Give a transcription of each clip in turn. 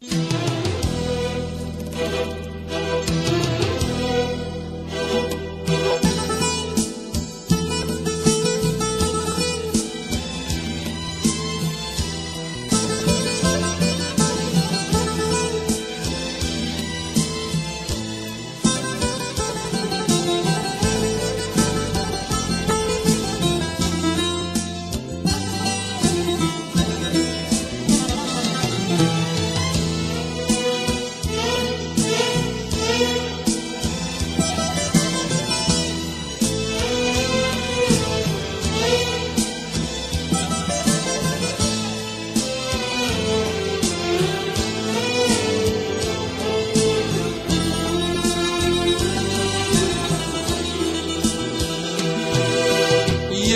Yeah.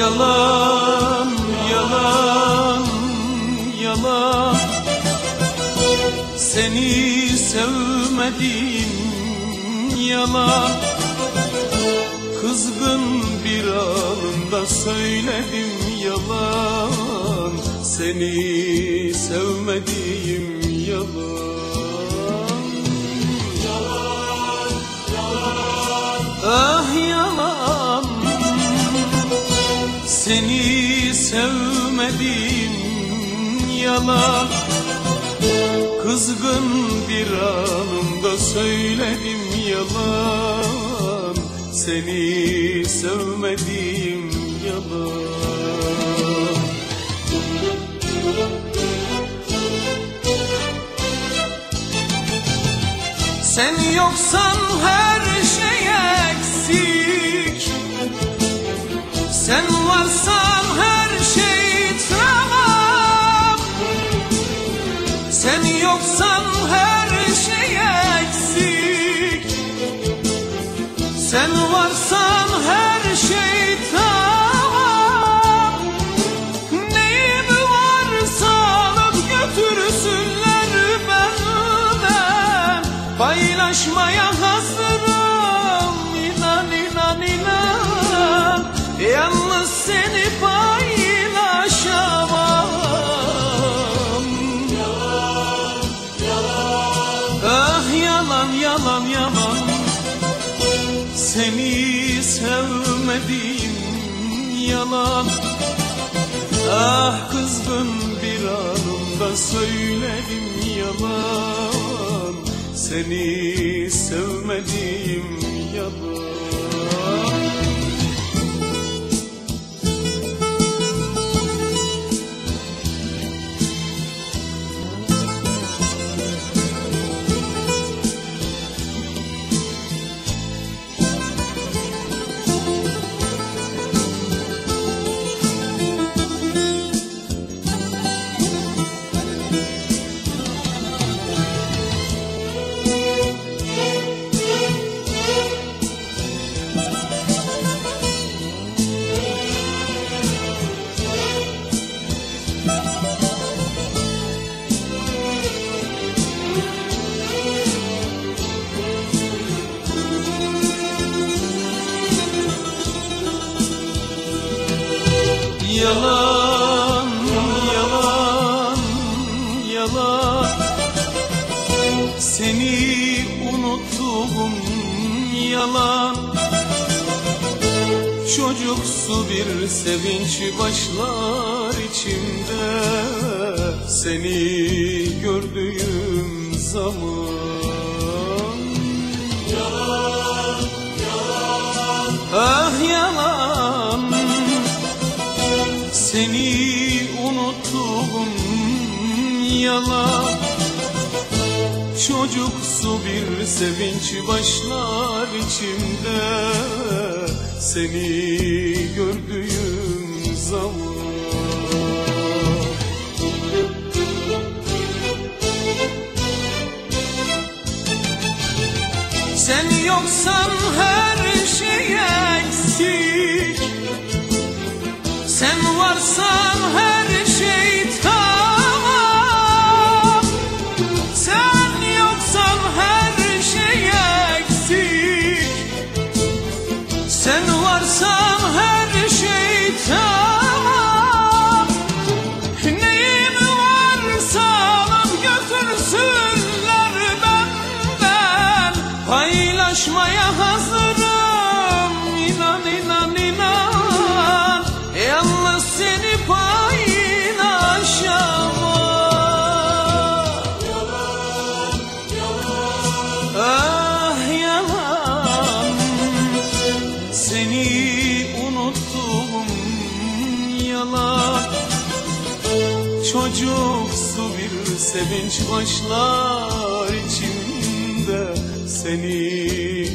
Yalan, yalan, yalan. Seni sevmedim yalan. Kızgın bir anında söyledim yalan. Seni sevmediğim yalan Seni sevmedim yalan. Kızgın bir anımda söyledim yalan. Seni sevmediğim yalan. Sen yoksan her şey eksik. Sen Sen yoksan her şey eksik. Sen varsan her yalan yalan yalan. Seni sevmedim yalan. Ah kızgın bir anımda söyledim yalan. Seni sevmedim yalan Yalan, yalan, yalan. Seni unuttum yalan. Çocuksu bir sevinç başlar içimde. Seni gördüğüm zaman seni unuttum yalan. Çocuksu bir sevinç başlar içimde. Seni gördüğüm zaman. Sen yoksan her şey eksik sen varsan her şey tamam. Sen yoksan her şey eksik. Sen varsan her şey tamam. Neyim varsa alıp götürsünler benden? Paylaşmaya hazır Çocuksu bir sevinç başlar içimde. Seni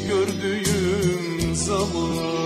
gördüğüm zaman